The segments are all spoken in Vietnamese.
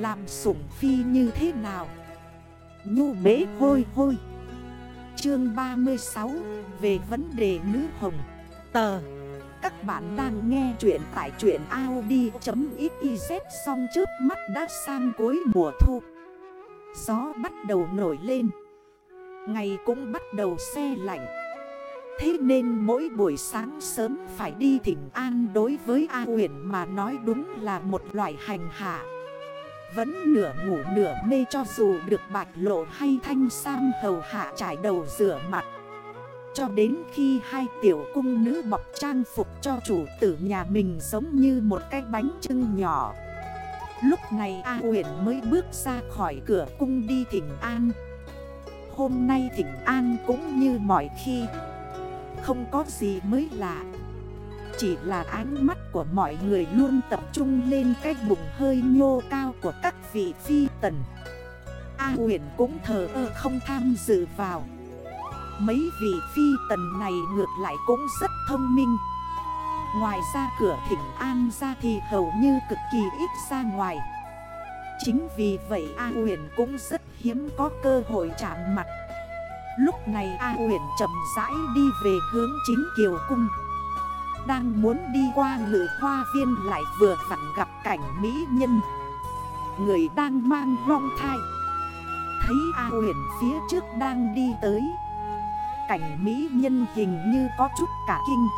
Làm sủng phi như thế nào? Nhu bế hôi hôi. Chương 36 Về vấn đề nữ hồng. Tờ. Các bạn đang nghe chuyện tại chuyện Audi.xyz Xong trước mắt đã sang cuối mùa thu. Gió bắt đầu nổi lên. Ngày cũng bắt đầu xe lạnh. Thế nên mỗi buổi sáng sớm phải đi thỉnh an đối với A huyền mà nói đúng là một loại hành hạ. Vẫn nửa ngủ nửa mê cho dù được bạch lộ hay thanh sam hầu hạ trải đầu rửa mặt. Cho đến khi hai tiểu cung nữ bọc trang phục cho chủ tử nhà mình giống như một cái bánh trưng nhỏ. Lúc này A uyển mới bước ra khỏi cửa cung đi thỉnh an. Hôm nay thỉnh an cũng như mọi khi. Không có gì mới lạ. Chỉ là ánh mắt của mọi người luôn tập trung lên cái bụng hơi nhô cao của các vị phi tần. A huyền cũng thờ ơ không tham dự vào. Mấy vị phi tần này ngược lại cũng rất thông minh. Ngoài ra cửa thỉnh an ra thì hầu như cực kỳ ít ra ngoài. Chính vì vậy A huyền cũng rất hiếm có cơ hội chạm mặt. Lúc này A huyền chậm rãi đi về hướng chính kiều cung. Đang muốn đi qua ngự hoa viên lại vừa vặn gặp cảnh mỹ nhân. Người đang mang long thai. Thấy A huyền phía trước đang đi tới. Cảnh mỹ nhân hình như có chút cả kinh.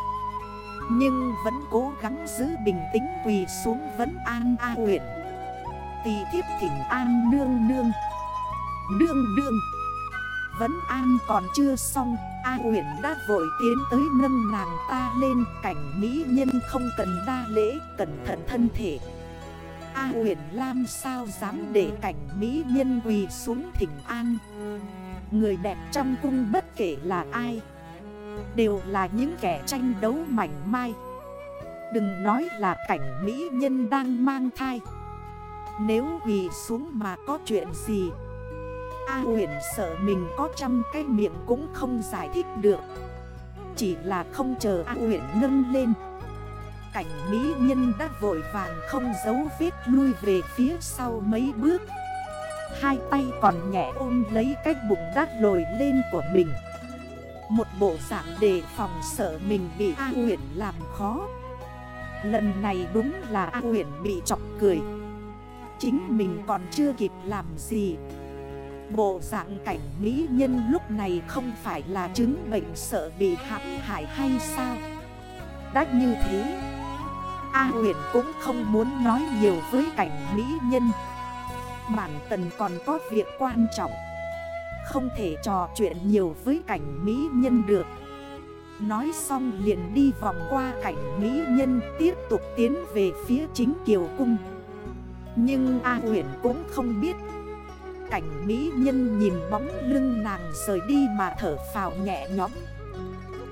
Nhưng vẫn cố gắng giữ bình tĩnh quỳ xuống vấn an A huyền Tì thiếp thỉnh an nương nương. Nương nương. Vấn an còn chưa xong. A huyền đã vội tiến tới nâng nàng ta lên, Cảnh mỹ nhân không cần đa lễ, Cẩn thận thân thể. A huyền Lam sao dám để cảnh mỹ nhân quỳ xuống thỉnh an? Người đẹp trong cung bất kể là ai? Đều là những kẻ tranh đấu mảnh mai. Đừng nói là cảnh mỹ nhân đang mang thai. Nếu quỳ xuống mà có chuyện gì A huyền sợ mình có trăm cái miệng cũng không giải thích được. Chỉ là không chờ A huyền nâng lên. Cảnh mỹ nhân đã vội vàng không giấu vết lui về phía sau mấy bước. Hai tay còn nhẹ ôm lấy cái bụng đát lồi lên của mình. Một bộ dạng đề phòng sợ mình bị A huyền làm khó. Lần này đúng là A huyền bị chọc cười. Chính mình còn chưa kịp làm gì. Bộ dạng cảnh mỹ nhân lúc này không phải là chứng bệnh sợ bị hãm hại hay sao? Đã như thế, A huyền cũng không muốn nói nhiều với cảnh mỹ nhân. Bản tần còn có việc quan trọng, Không thể trò chuyện nhiều với cảnh mỹ nhân được. Nói xong liền đi vòng qua cảnh mỹ nhân, Tiếp tục tiến về phía chính kiều cung. Nhưng A huyền cũng không biết Cảnh mỹ nhân nhìn bóng lưng nàng rời đi mà thở phào nhẹ nhõm.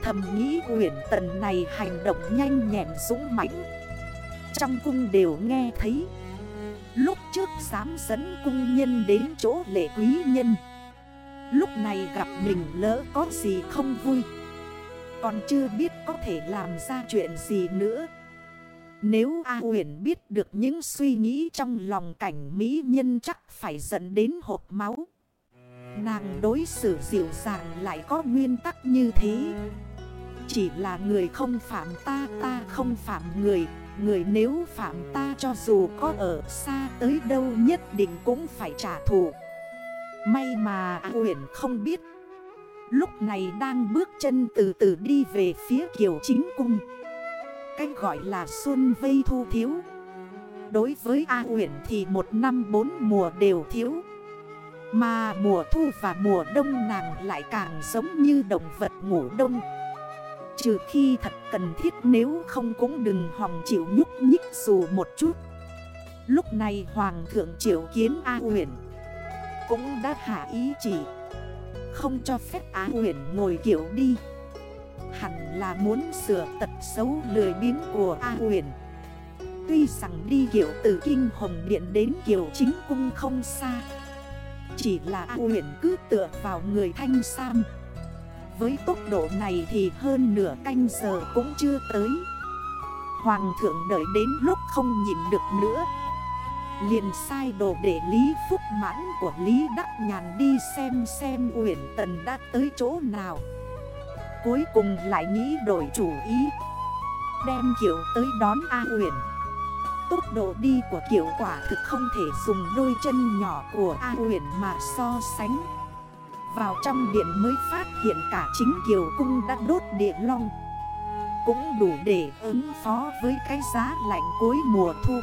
Thầm nghĩ huyền tần này hành động nhanh nhẹn dũng mãnh. Trong cung đều nghe thấy. Lúc trước dám dẫn cung nhân đến chỗ lệ quý nhân. Lúc này gặp mình lỡ có gì không vui. Còn chưa biết có thể làm ra chuyện gì nữa. Nếu A huyền biết được những suy nghĩ trong lòng cảnh mỹ nhân chắc phải dẫn đến hộp máu. Nàng đối xử dịu dàng lại có nguyên tắc như thế. Chỉ là người không phạm ta ta không phạm người. Người nếu phạm ta cho dù có ở xa tới đâu nhất định cũng phải trả thù. May mà A huyền không biết. Lúc này đang bước chân từ từ đi về phía kiều chính cung. Cách gọi là xuân vây thu thiếu. Đối với A huyền thì một năm bốn mùa đều thiếu. Mà mùa thu và mùa đông nàng lại càng giống như động vật ngủ đông. Trừ khi thật cần thiết nếu không cũng đừng hòng chịu nhúc nhích dù một chút. Lúc này Hoàng thượng triệu kiến A huyền Cũng đã hạ ý chỉ, Không cho phép a huyền ngồi kiểu đi là muốn sửa tật xấu lười biến của A huyền Tuy rằng đi kiểu từ Kinh Hồng Điện đến kiểu chính cung không xa. Chỉ là A huyền cứ tựa vào người thanh sam. Với tốc độ này thì hơn nửa canh giờ cũng chưa tới. Hoàng thượng đợi đến lúc không nhìn được nữa. Liền sai đồ để Lý Phúc Mãn của Lý Đắc Nhàn đi xem xem Uyển Tần đã tới chỗ nào. Cuối cùng lại nghĩ đổi chủ ý. Đem kiểu tới đón A Uyển. Tốc độ đi của kiểu quả thực không thể dùng đôi chân nhỏ của A Uyển mà so sánh. Vào trong điện mới phát hiện cả chính kiều cung đã đốt địa long. Cũng đủ để ứng phó với cái giá lạnh cuối mùa thu.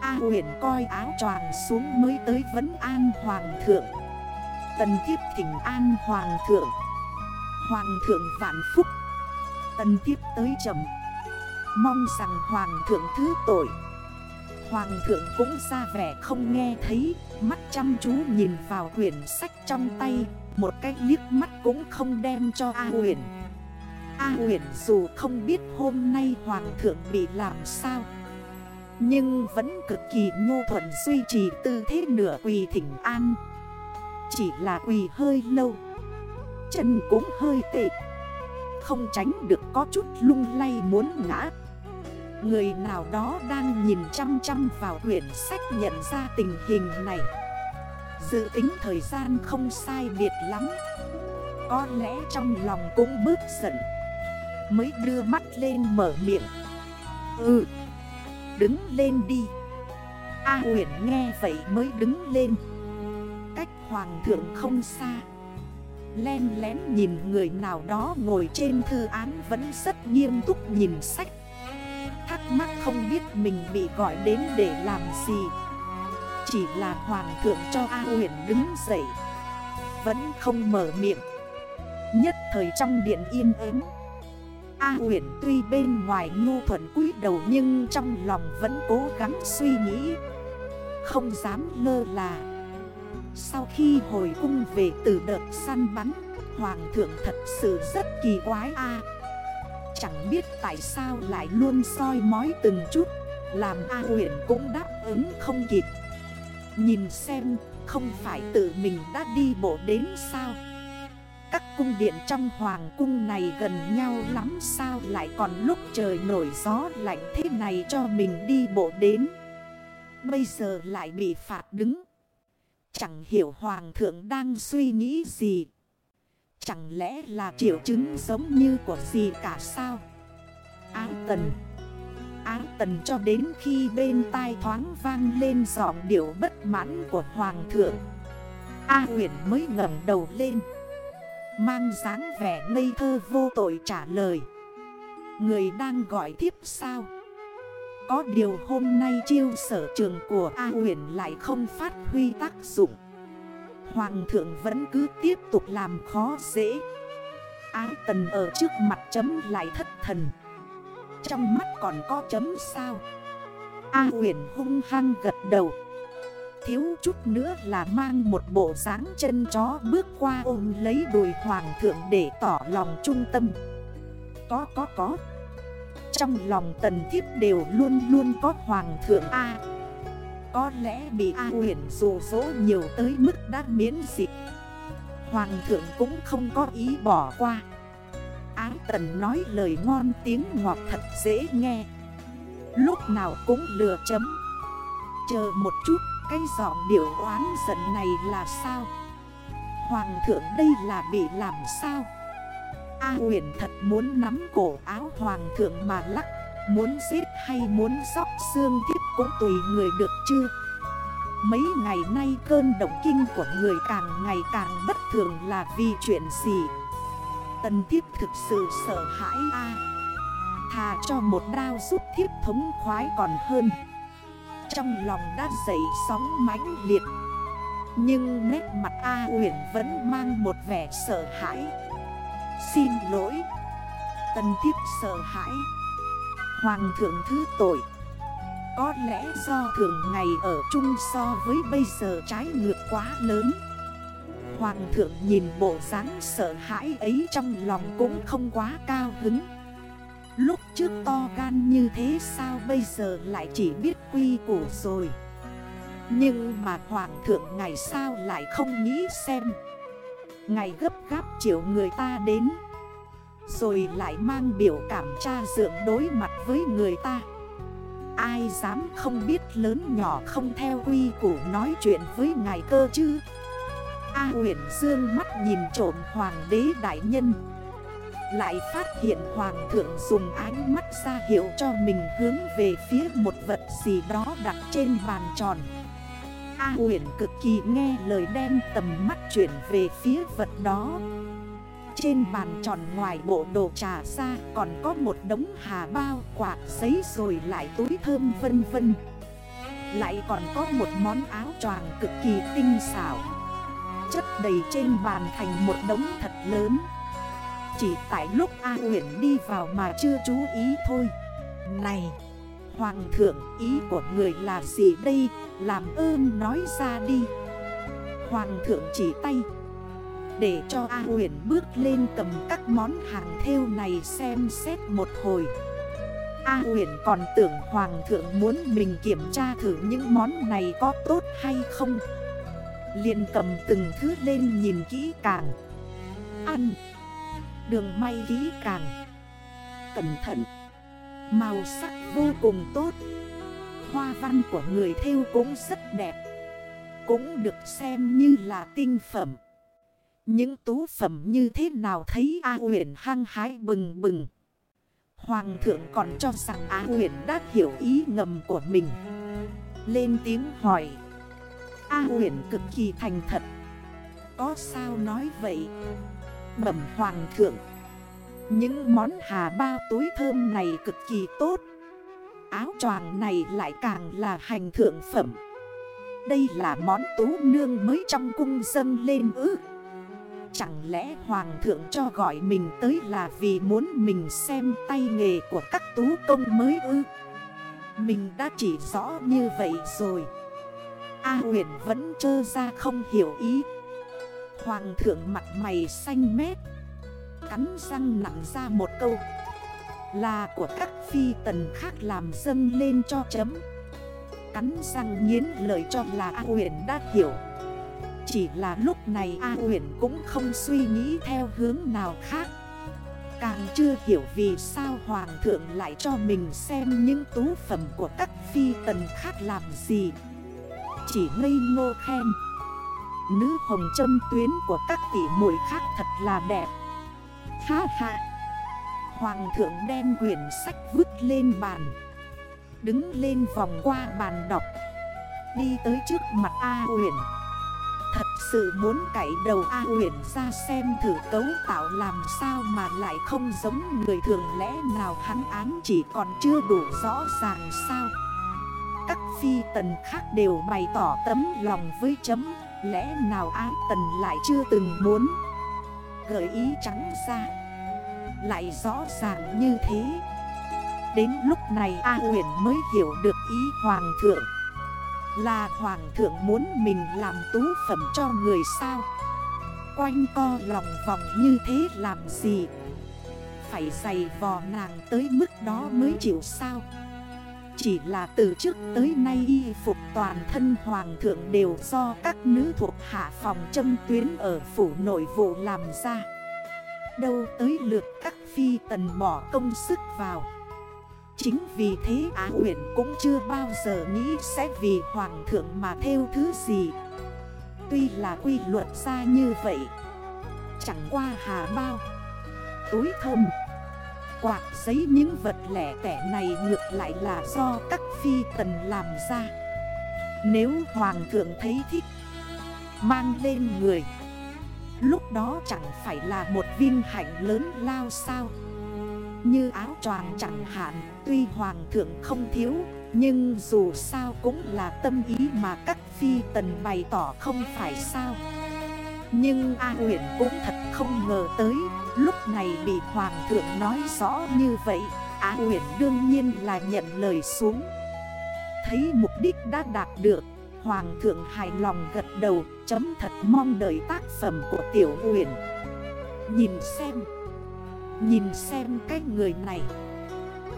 A huyền coi áo choàng xuống mới tới vấn an hoàng thượng. Tần tiếp thỉnh an hoàng thượng. Hoàng thượng vạn phúc. Tần tiếp tới chậm Mong rằng hoàng thượng thứ tội. Hoàng thượng cũng ra vẻ không nghe thấy. Mắt chăm chú nhìn vào quyển sách trong tay. Một cái liếc mắt cũng không đem cho A huyền A huyền dù không biết hôm nay hoàng thượng bị làm sao. Nhưng vẫn cực kỳ nhu thuận duy trì tư thế nửa quỳ thỉnh an. Chỉ là quỳ hơi lâu. Chân cũng hơi tệ. Không tránh được có chút lung lay muốn ngã. Người nào đó đang nhìn chăm chăm vào quyển sách nhận ra tình hình này. Dự tính thời gian không sai biệt lắm. Có lẽ trong lòng cũng bớt giận. Mới đưa mắt lên mở miệng. Ừ Đứng lên đi. A huyền nghe vậy mới đứng lên. Cách hoàng thượng không xa. Len lén nhìn người nào đó ngồi trên thư án Vẫn rất nghiêm túc nhìn sách. Thắc mắc không biết mình bị gọi đến để làm gì. Chỉ là hoàng thượng cho A huyền đứng dậy. Vẫn không mở miệng. Nhất thời trong điện yên ếm A huyền tuy bên ngoài ngu thuận cúi đầu nhưng trong lòng vẫn cố gắng suy nghĩ. Không dám lơ là. Sau khi hồi cung về từ đợt săn bắn, Hoàng thượng thật sự rất kỳ quái a Chẳng biết tại sao lại luôn soi mói từng chút, Làm A huyện cũng đáp ứng không kịp Nhìn xem, không phải tự mình đã đi bộ đến sao các cung điện trong hoàng cung này gần nhau lắm, sao lại còn lúc trời nổi gió lạnh thế này cho mình đi bộ đến. Bây giờ lại bị phạt đứng. Chẳng hiểu hoàng thượng đang suy nghĩ gì. Chẳng lẽ là triệu chứng giống như của gì cả sao? Áo tần. Áo tần cho đến khi bên tai thoáng vang lên giọng điệu bất mãn của hoàng thượng. A huyền mới ngẩng đầu lên. Mang dáng vẻ ngây thơ vô tội trả lời Người đang gọi tiếp sao có điều hôm nay chiêu sở trường của A huyền lại không phát huy tác dụng. Hoàng thượng vẫn cứ tiếp tục làm khó dễ. Ái tần ở trước mặt chấm lại thất thần. Trong mắt còn có chấm sao? A huyền hung hăng gật đầu. Thiếu chút nữa là mang một bộ dáng chân chó bước qua ôm lấy đùi hoàng thượng để tỏ lòng trung tâm. Có có có. Trong lòng tần thiếp đều luôn luôn có hoàng thượng A. Có lẽ bị A huyền dù dỗ nhiều tới mức đã miễn dịch. Hoàng thượng cũng không có ý bỏ qua. Ái tần nói lời ngon tiếng ngọt thật dễ nghe. Lúc nào cũng lừa chấm. Chờ một chút, cái giọng điệu oán giận này là sao? Hoàng thượng đây là bị làm sao? A huyền thật muốn nắm cổ áo hoàng thượng mà lắc, Muốn giết hay muốn sóc xương tiếp cũng tùy người được chưa Mấy ngày nay cơn động kinh của người càng ngày càng bất thường là vì chuyện gì? Tần thiếp thực sự sợ hãi a. Thà cho một đao giúp thiếp thống khoái còn hơn. Trong lòng đã dậy sóng mãnh liệt. Nhưng nét mặt A Uyển vẫn mang một vẻ sợ hãi. Xin lỗi. Tân tiếp sợ hãi. Hoàng thượng thứ tội. Có lẽ do thường ngày ở chung so với bây giờ trái ngược quá lớn. Hoàng thượng nhìn bộ dáng sợ hãi ấy trong lòng cũng không quá cao hứng. Lúc trước to gan như thế sao bây giờ lại chỉ biết quy củ rồi. Nhưng mà hoàng thượng ngày sao lại không nghĩ xem. Ngày gấp gáp chiều người ta đến. Rồi lại mang biểu cảm tra dưỡng đối mặt với người ta. Ai dám không biết lớn nhỏ không theo quy củ nói chuyện với ngài cơ chứ? A huyền dương mắt nhìn trộm hoàng đế đại nhân. Lại phát hiện hoàng thượng dùng ánh mắt ra hiệu cho mình hướng về phía một vật gì đó đặt trên bàn tròn. A huyền cực kỳ nghe lời đem tầm mắt chuyển về phía vật đó. Trên bàn tròn ngoài bộ đồ trà ra còn có một đống hà bao quạt giấy rồi lại túi thơm vân vân. Lại còn có một món áo choàng cực kỳ tinh xảo. Chất đầy trên bàn thành một đống thật lớn. Chỉ tại lúc A huyền đi vào mà chưa chú ý thôi. Này! Hoàng thượng, ý của người là gì đây? Làm ơn nói ra đi. Hoàng thượng chỉ tay. Để cho A huyền bước lên cầm các món hàng theo này xem xét một hồi. A huyền còn tưởng Hoàng thượng muốn mình kiểm tra thử những món này có tốt hay không. Liền cầm từng thứ lên nhìn kỹ càng. Ăn. Đường may kỹ càng. Cẩn thận. Màu sắc vô cùng tốt. Hoa văn của người theo cũng rất đẹp. Cũng được xem như là tinh phẩm. Những tú phẩm như thế nào thấy A huyền hăng hái bừng bừng. Hoàng thượng còn cho rằng A huyền đã hiểu ý ngầm của mình. Lên tiếng hỏi. A huyền cực kỳ thành thật. Có sao nói vậy? Bẩm hoàng thượng. Những món hà bao túi thơm này cực kỳ tốt. Áo choàng này lại càng là hành thượng phẩm. Đây là món tú nương mới trong cung dâng lên ư. Chẳng lẽ hoàng thượng cho gọi mình tới là vì muốn mình xem tay nghề của các tú công mới ư? Mình đã chỉ rõ như vậy rồi. A huyền vẫn trơ ra không hiểu ý. Hoàng thượng mặt mày xanh mét. Cắn răng nặng ra một câu. Là của các phi tần khác làm dâng lên cho chấm. Cắn răng nghiến lời cho là A huyền đã hiểu. Chỉ là lúc này A huyền cũng không suy nghĩ theo hướng nào khác. Càng chưa hiểu vì sao Hoàng thượng lại cho mình xem những tú phẩm của các phi tần khác làm gì. Chỉ ngây ngô khen. Nữ hồng châm tuyến của các tỷ muội khác thật là đẹp. Ha ha. Hoàng thượng đem quyển sách vứt lên bàn. Đứng lên vòng qua bàn đọc. Đi tới trước mặt A huyền Thật sự muốn cải đầu A huyền ra xem thử cấu tạo làm sao mà lại không giống người thường lẽ nào. Hắn án chỉ còn chưa đủ rõ ràng sao. Các phi tần khác đều bày tỏ tấm lòng với chấm. Lẽ nào ái tần lại chưa từng muốn? Gợi ý trắng ra. Lại rõ ràng như thế. Đến lúc này A huyền mới hiểu được ý hoàng thượng. Là hoàng thượng muốn mình làm tú phẩm cho người sao? Quanh co lòng vòng như thế làm gì? Phải giày vò nàng tới mức đó mới chịu sao? Chỉ là từ trước tới nay y phục toàn thân hoàng thượng đều do các nữ thuộc hạ phòng châm tuyến ở phủ nội vụ làm ra. Đâu tới lượt các phi tần bỏ công sức vào. Chính vì thế Á huyện cũng chưa bao giờ nghĩ sẽ vì hoàng thượng mà theo thứ gì. Tuy là quy luật ra như vậy, Chẳng qua hà bao, Túi thơm quạt giấy những vật lẻ tẻ này ngược lại là do các phi tần làm ra. Nếu hoàng thượng thấy thích, Mang lên người. Lúc đó chẳng phải là một vinh hạnh lớn lao sao? Như áo choàng chẳng hạn, Tuy hoàng thượng không thiếu, Nhưng dù sao cũng là tâm ý mà các phi tần bày tỏ không phải sao? Nhưng A Nguyễn cũng thật không ngờ tới Lúc này bị Hoàng thượng nói rõ như vậy, Á huyền đương nhiên là nhận lời xuống. Thấy mục đích đã đạt được, Hoàng thượng hài lòng gật đầu, Chấm thật mong đợi tác phẩm của tiểu uyển. Nhìn xem Nhìn xem cái người này.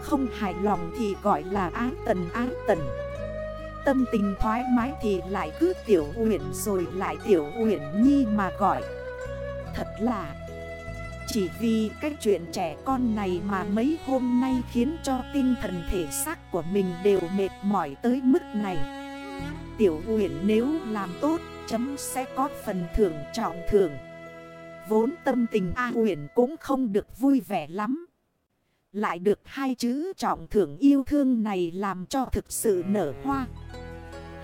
Không hài lòng thì gọi là ái tần ái tần. Tâm tình thoải mái thì lại cứ tiểu uyển rồi lại tiểu uyển nhi mà gọi. Thật là chỉ vì cái chuyện trẻ con này mà mấy hôm nay khiến cho tinh thần thể xác của mình đều mệt mỏi tới mức này. Tiểu Uyển nếu làm tốt, chấm sẽ có phần thưởng trọng thưởng. Vốn tâm tình A Uyển cũng không được vui vẻ lắm. Lại được hai chữ trọng thưởng yêu thương này làm cho thực sự nở hoa.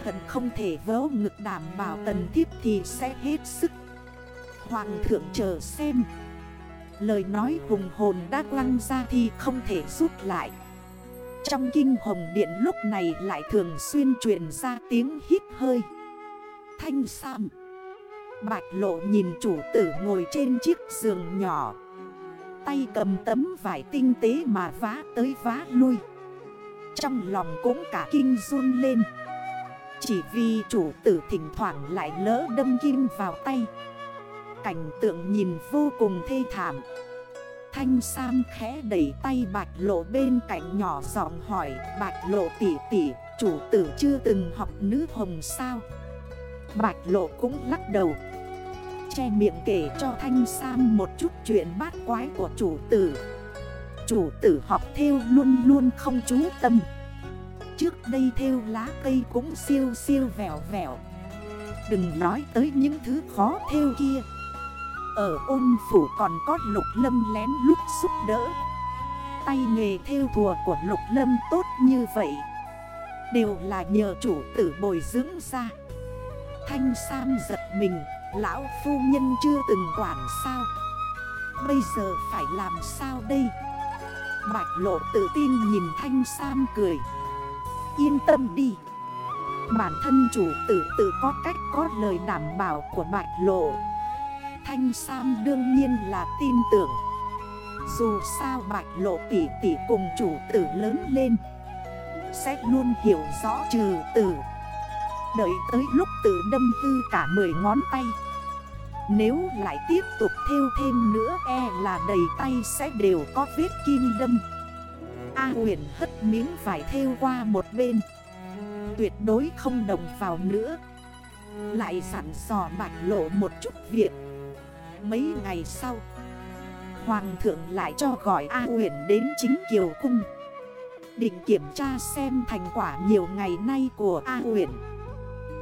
Hận không thể vớ ngực đảm bảo tần thiếp thì sẽ hết sức. Hoàng thượng chờ xem. Lời nói hùng hồn đã quăng ra thì không thể rút lại. Trong kinh hồng điện lúc này lại thường xuyên truyền ra tiếng hít hơi. Thanh Sam. Bạch lộ nhìn chủ tử ngồi trên chiếc giường nhỏ. Tay cầm tấm vải tinh tế mà vá tới vá lui. Trong lòng cũng cả kinh run lên. Chỉ vì chủ tử thỉnh thoảng lại lỡ đâm kim vào tay. Cảnh tượng nhìn vô cùng thê thảm. Thanh Sam khẽ đẩy tay bạch lộ bên cạnh nhỏ giọng hỏi, Bạch lộ tỉ tỉ chủ tử chưa từng học nữ hồng sao? Bạch lộ cũng lắc đầu. Che miệng kể cho Thanh Sam một chút chuyện bát quái của chủ tử. Chủ tử học theo luôn luôn không chú tâm. Trước đây theo lá cây cũng siêu siêu vẹo vẹo. Đừng nói tới những thứ khó theo kia ở ôn phủ còn có lục lâm lén lúc giúp đỡ. Tay nghề theo thùa của lục lâm tốt như vậy. Đều là nhờ chủ tử bồi dưỡng ra. Thanh Sam giật mình, Lão phu nhân chưa từng quản sao? Bây giờ phải làm sao đây? Bạch lộ tự tin nhìn Thanh Sam cười. Yên tâm đi. Bản thân chủ tử tự có cách có lời đảm bảo của bạch lộ. Thanh Sam đương nhiên là tin tưởng. Dù sao bạch lộ tỷ tỷ cùng chủ tử lớn lên, Sẽ luôn hiểu rõ trừ tử. Đợi tới lúc tử đâm hư cả 10 ngón tay. Nếu lại tiếp tục theo thêm nữa e là đầy tay sẽ đều có vết kim đâm. A huyền hất miếng vải theo qua một bên. Tuyệt đối không đồng vào nữa. Lại sẵn sò bạch lộ một chút việc. Mấy ngày sau. Hoàng thượng lại cho gọi A huyền đến chính Kiều Cung. Định kiểm tra xem thành quả nhiều ngày nay của A huyền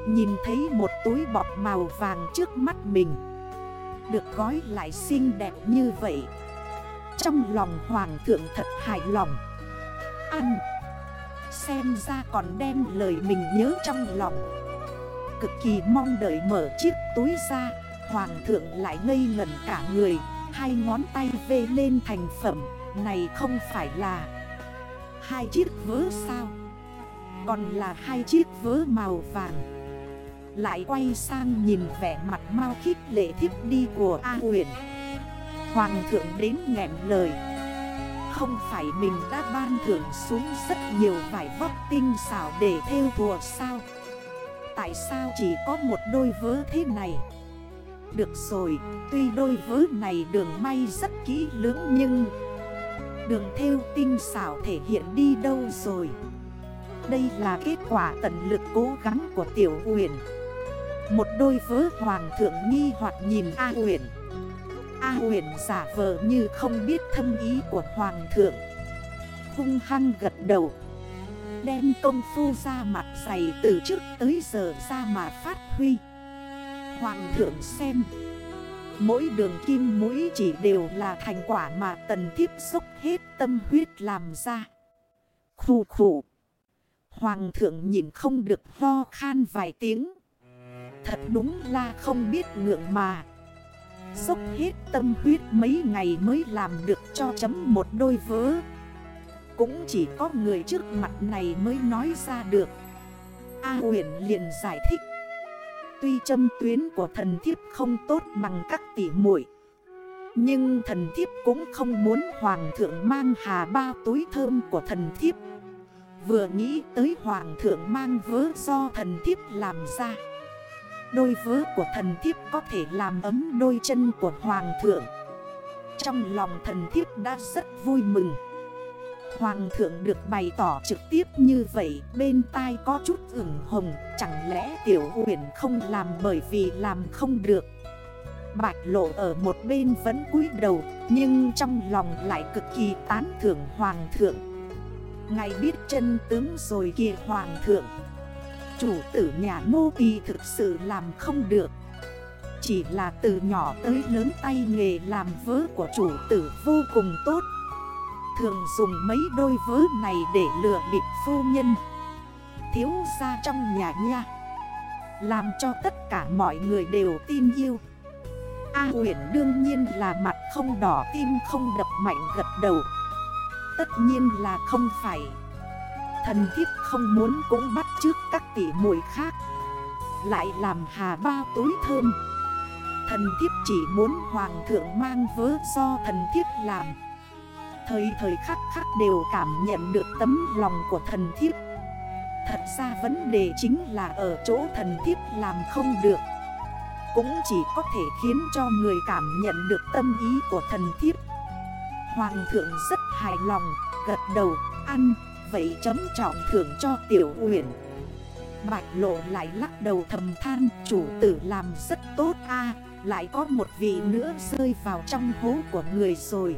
Nhìn thấy một túi bọt màu vàng trước mắt mình. Được gói lại xinh đẹp như vậy. Trong lòng hoàng thượng thật hài lòng. Ăn. Xem ra còn đem lời mình nhớ trong lòng. Cực kỳ mong đợi mở chiếc túi ra. Hoàng thượng lại ngây ngẩn cả người, Hai ngón tay vê lên thành phẩm, Này không phải là Hai chiếc vớ sao? Còn là hai chiếc vớ màu vàng. Lại quay sang nhìn vẻ mặt mau khích lệ thiếp đi của A huyền Hoàng thượng đến nghẹn lời. Không phải mình đã ban thưởng xuống rất nhiều vải vóc tinh xảo để theo thùa sao? Tại sao chỉ có một đôi vớ thế này? Được rồi, tuy đôi vớ này đường may rất kỹ lưỡng nhưng Đường theo tinh xảo thể hiện đi đâu rồi? Đây là kết quả tận lực cố gắng của tiểu huyền Một đôi vớ hoàng thượng nghi hoặc nhìn A huyền A huyền giả vờ như không biết thâm ý của hoàng thượng. Hung hăng gật đầu. Đem công phu ra mặt dày từ trước tới giờ ra mà phát huy. Hoàng thượng xem. Mỗi đường kim mũi chỉ đều là thành quả mà tần thiếp xúc hết tâm huyết làm ra. Khủ khủ Hoàng thượng nhìn không được ho khan vài tiếng. Thật đúng là không biết ngượng mà. Xúc hết tâm huyết mấy ngày mới làm được cho chấm một đôi vớ. Cũng chỉ có người trước mặt này mới nói ra được. A huyền liền giải thích. Tuy châm tuyến của thần thiếp không tốt bằng các tỷ muội, Nhưng thần thiếp cũng không muốn hoàng thượng mang hà bao túi thơm của thần thiếp. Vừa nghĩ tới hoàng thượng mang vớ do thần thiếp làm ra, Đôi vớ của thần thiếp có thể làm ấm đôi chân của hoàng thượng. Trong lòng thần thiếp đã rất vui mừng. Hoàng thượng được bày tỏ trực tiếp như vậy, Bên tai có chút ửng hồng, Chẳng lẽ tiểu huyền không làm bởi vì làm không được? Bạch lộ ở một bên vẫn cúi đầu, Nhưng trong lòng lại cực kỳ tán thưởng hoàng thượng. Ngài biết chân tướng rồi kìa hoàng thượng. Chủ tử nhà nô tỳ thực sự làm không được. Chỉ là từ nhỏ tới lớn tay nghề làm vớ của chủ tử vô cùng tốt. Thường dùng mấy đôi vớ này để lừa bịp phu nhân. Thiếu ra trong nhà nha. Làm cho tất cả mọi người đều tin yêu. A huyển đương nhiên là mặt không đỏ, tim không đập mạnh gật đầu. Tất nhiên là không phải. Thần thiếp không muốn cũng bắt trước các tỉ muội khác. Lại làm hà bao túi thơm. Thần thiếp chỉ muốn hoàng thượng mang vớ do thần thiếp làm. Thời thời khắc khắc đều cảm nhận được tấm lòng của thần thiếp. Thật ra vấn đề chính là ở chỗ thần thiếp làm không được. Cũng chỉ có thể khiến cho người cảm nhận được tâm ý của thần thiếp. Hoàng thượng rất hài lòng, gật đầu, ăn, vậy chấm trọng thưởng cho tiểu uyển. Bạch lộ lại lắc đầu thầm than chủ tử làm rất tốt a Lại có một vị nữa rơi vào trong hố của người rồi.